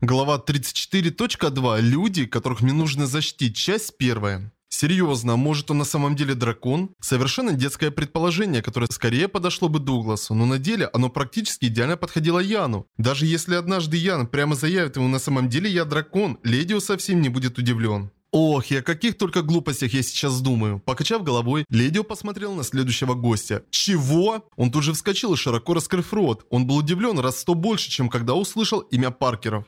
Глава 34.2. Люди, которых мне нужно защитить. Часть первая. Серьезно, может он на самом деле дракон? Совершенно детское предположение, которое скорее подошло бы Дугласу, но на деле оно практически идеально подходило Яну. Даже если однажды Ян прямо заявит ему на самом деле я дракон, Ледио совсем не будет удивлен. Ох, и о каких только глупостях я сейчас думаю. Покачав головой, Ледио посмотрел на следующего гостя. Чего? Он тут же вскочил и широко раскрыв рот. Он был удивлен раз сто больше, чем когда услышал имя Паркеров.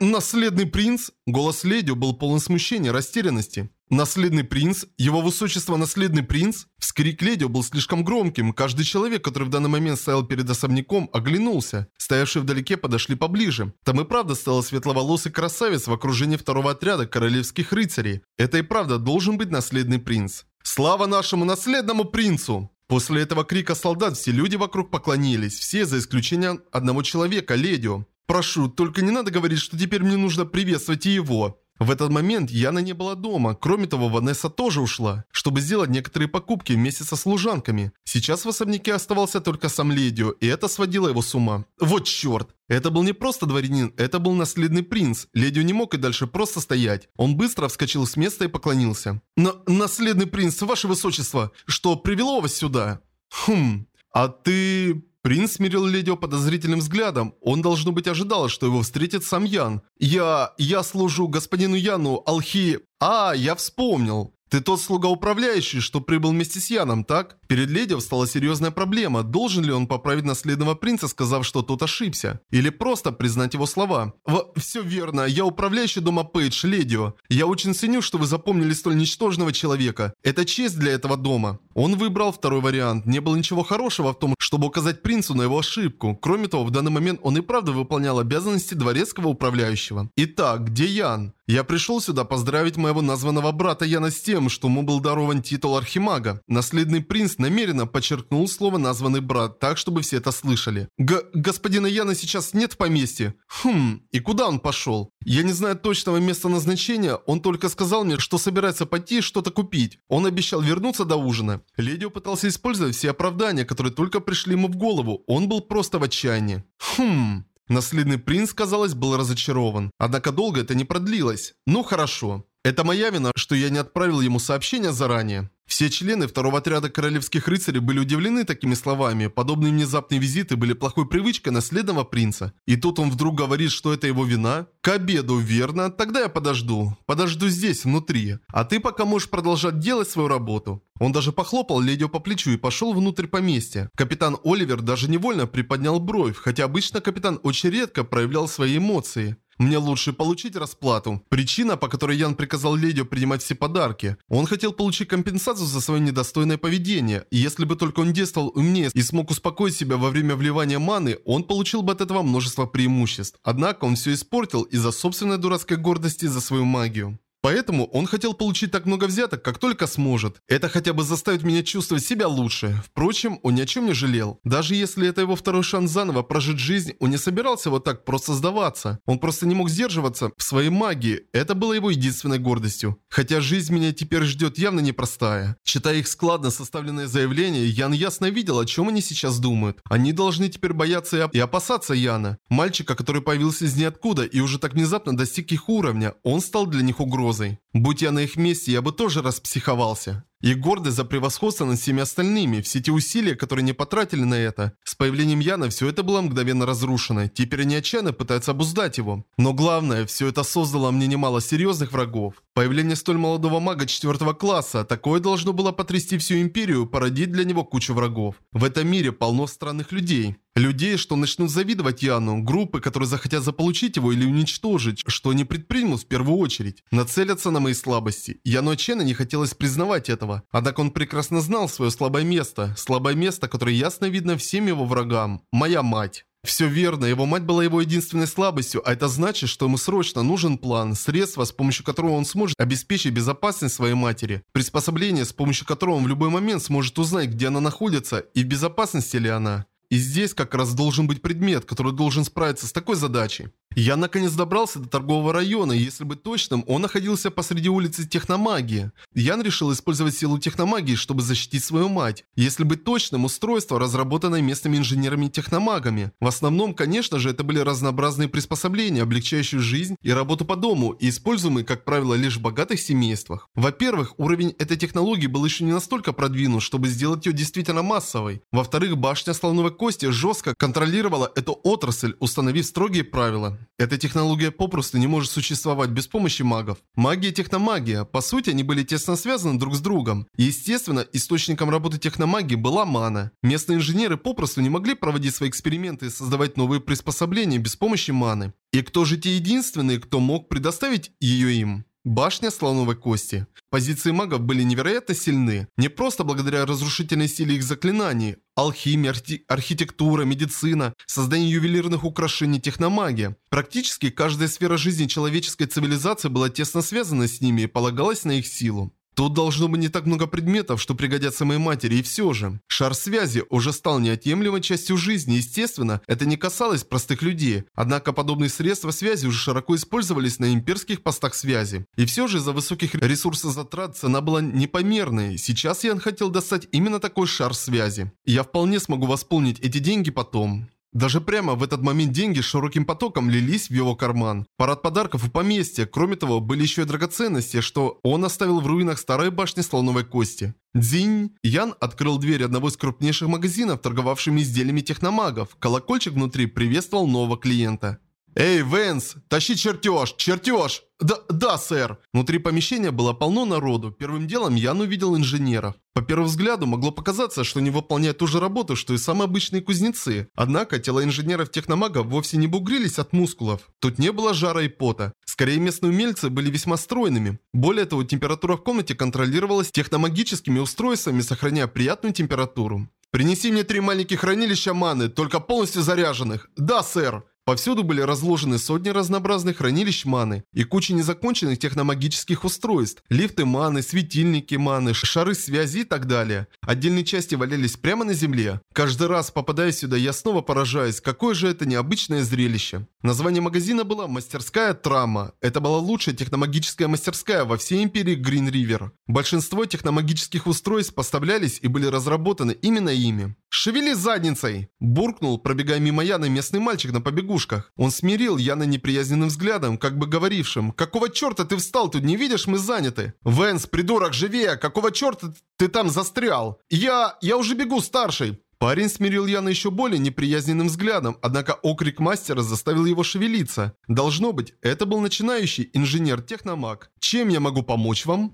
«Наследный принц?» Голос Ледио был полон смущения, растерянности. «Наследный принц? Его высочество наследный принц?» Вскрик Ледио был слишком громким. Каждый человек, который в данный момент стоял перед особняком, оглянулся. Стоявшие вдалеке подошли поближе. Там и правда стоял светловолосый красавец в окружении второго отряда королевских рыцарей. Это и правда должен быть наследный принц. «Слава нашему наследному принцу!» После этого крика солдат все люди вокруг поклонились, все за исключением одного человека, Ледио. Прошу, только не надо говорить, что теперь мне нужно приветствовать его. В этот момент Яна не была дома. Кроме того, Ванесса тоже ушла, чтобы сделать некоторые покупки вместе со служанками. Сейчас в особняке оставался только сам Ледио, и это сводило его с ума. Вот черт! Это был не просто дворянин, это был наследный принц. Ледио не мог и дальше просто стоять. Он быстро вскочил с места и поклонился. «Но, наследный принц, ваше высочество, что привело вас сюда?» «Хм, а ты...» Принц смирил Ледио подозрительным взглядом. Он, должно быть, ожидал, что его встретит сам Ян. «Я... я служу господину Яну, Алхи...» «А, я вспомнил. Ты тот слуга управляющий, что прибыл вместе с Яном, так? Перед леди встала серьезная проблема. Должен ли он поправить наследного принца, сказав, что тот ошибся? Или просто признать его слова? В... Все верно. Я управляющий дома Пейдж, Ледио. Я очень ценю, что вы запомнили столь ничтожного человека. Это честь для этого дома. Он выбрал второй вариант. Не было ничего хорошего в том, чтобы указать принцу на его ошибку. Кроме того, в данный момент он и правда выполнял обязанности дворецкого управляющего. Итак, где Ян? Я пришел сюда поздравить моего названного брата Яна с тем, что ему был дарован титул Архимага. Наследный принц намеренно подчеркнул слово «названный брат» так, чтобы все это слышали. Г господина Яна сейчас нет в поместье? Хм, и куда он пошел? Я не знаю точного места назначения, он только сказал мне, что собирается пойти что-то купить. Он обещал вернуться до ужина. Ледио пытался использовать все оправдания, которые только пришли ему в голову. Он был просто в отчаянии. Хм... Наследный принц, казалось, был разочарован. Однако долго это не продлилось. Ну хорошо. Это моя вина, что я не отправил ему сообщение заранее. Все члены второго отряда королевских рыцарей были удивлены такими словами. Подобные внезапные визиты были плохой привычкой наследного принца. И тут он вдруг говорит, что это его вина? К обеду, верно? Тогда я подожду. Подожду здесь, внутри. А ты пока можешь продолжать делать свою работу. Он даже похлопал Ледио по плечу и пошел внутрь поместья. Капитан Оливер даже невольно приподнял бровь, хотя обычно капитан очень редко проявлял свои эмоции. Мне лучше получить расплату. Причина, по которой Ян приказал Ледио принимать все подарки. Он хотел получить компенсацию за свое недостойное поведение. И если бы только он действовал умнее и смог успокоить себя во время вливания маны, он получил бы от этого множество преимуществ. Однако он все испортил из-за собственной дурацкой гордости за свою магию. Поэтому он хотел получить так много взяток, как только сможет. Это хотя бы заставит меня чувствовать себя лучше. Впрочем, он ни о чем не жалел. Даже если это его второй шанс заново прожить жизнь, он не собирался вот так просто сдаваться. Он просто не мог сдерживаться в своей магии. Это было его единственной гордостью. Хотя жизнь меня теперь ждет явно непростая. Читая их складно составленные заявления, Ян ясно видел, о чем они сейчас думают. Они должны теперь бояться и опасаться Яна. Мальчика, который появился из ниоткуда и уже так внезапно достиг их уровня, он стал для них угрозой угрозой. Будь я на их месте, я бы тоже распсиховался. И гордость за превосходство над всеми остальными, все те усилия, которые не потратили на это. С появлением Яна все это было мгновенно разрушено. Теперь они отчаянно пытаются обуздать его. Но главное, все это создало мне немало серьезных врагов. Появление столь молодого мага четвертого класса, такое должно было потрясти всю империю, породить для него кучу врагов. В этом мире полно странных людей. Людей, что начнут завидовать Яну, группы, которые захотят заполучить его или уничтожить, что они предпримут в первую очередь. Нацелятся на мои слабости. Яну отчаянно не хотелось признавать этого. Однако он прекрасно знал свое слабое место. Слабое место, которое ясно видно всем его врагам. Моя мать. Все верно, его мать была его единственной слабостью, а это значит, что ему срочно нужен план, средство, с помощью которого он сможет обеспечить безопасность своей матери, приспособление, с помощью которого он в любой момент сможет узнать, где она находится и в безопасности ли она. И здесь как раз должен быть предмет, который должен справиться с такой задачей. Я наконец добрался до торгового района, если быть точным, он находился посреди улицы техномагии. Ян решил использовать силу техномагии, чтобы защитить свою мать. Если быть точным, устройство, разработанное местными инженерами-техномагами. В основном, конечно же, это были разнообразные приспособления, облегчающие жизнь и работу по дому, и используемые, как правило, лишь в богатых семействах. Во-первых, уровень этой технологии был еще не настолько продвинут, чтобы сделать ее действительно массовой. Во-вторых, башня слоновой кости жестко контролировала эту отрасль, установив строгие правила. Эта технология попросту не может существовать без помощи магов. Магия и техномагия, по сути, они были тесно связаны друг с другом. Естественно, источником работы техномагии была мана. Местные инженеры попросту не могли проводить свои эксперименты и создавать новые приспособления без помощи маны. И кто же те единственные, кто мог предоставить ее им? Башня слоновой кости. Позиции магов были невероятно сильны. Не просто благодаря разрушительной силе их заклинаний. Алхимия, архи архитектура, медицина, создание ювелирных украшений, техномагия. Практически каждая сфера жизни человеческой цивилизации была тесно связана с ними и полагалась на их силу. Тут должно быть не так много предметов, что пригодятся моей матери, и все же. Шар связи уже стал неотъемлемой частью жизни, естественно, это не касалось простых людей. Однако подобные средства связи уже широко использовались на имперских постах связи. И все же из-за высоких ресурсов затрат цена была непомерной. Сейчас Ян хотел достать именно такой шар связи. Я вполне смогу восполнить эти деньги потом. Даже прямо в этот момент деньги широким потоком лились в его карман. Парад подарков у поместья. Кроме того, были еще и драгоценности, что он оставил в руинах старой башни слоновой кости. Дзинь! Ян открыл дверь одного из крупнейших магазинов, торговавшими изделиями техномагов. Колокольчик внутри приветствовал нового клиента. «Эй, Вэнс, тащи чертеж! Чертеж!» «Да, да, сэр!» Внутри помещения было полно народу. Первым делом Ян увидел инженеров. По первому взгляду могло показаться, что они выполняют ту же работу, что и самые обычные кузнецы. Однако тела инженеров-техномагов вовсе не бугрились от мускулов. Тут не было жара и пота. Скорее, местные умельцы были весьма стройными. Более того, температура в комнате контролировалась техномагическими устройствами, сохраняя приятную температуру. «Принеси мне три маленьких хранилища маны, только полностью заряженных». «Да, сэр». Повсюду были разложены сотни разнообразных хранилищ маны и куча незаконченных техномагических устройств, лифты маны, светильники маны, шары связи и так далее. Отдельные части валялись прямо на земле. Каждый раз, попадая сюда, я снова поражаюсь, какое же это необычное зрелище. Название магазина было «Мастерская Трама». Это была лучшая техномагическая мастерская во всей империи Грин Ривер. Большинство техномагических устройств поставлялись и были разработаны именно ими. «Шевели задницей!» – буркнул, пробегая мимо Яна местный мальчик на побегушках. Он смирил Яна неприязненным взглядом, как бы говорившим, «Какого черта ты встал тут, не видишь, мы заняты?» «Вэнс, придурок, живее! Какого черта ты там застрял?» «Я... я уже бегу, старший!» Парень смирил Яна еще более неприязненным взглядом, однако окрик мастера заставил его шевелиться. Должно быть, это был начинающий инженер-техномаг. «Чем я могу помочь вам?»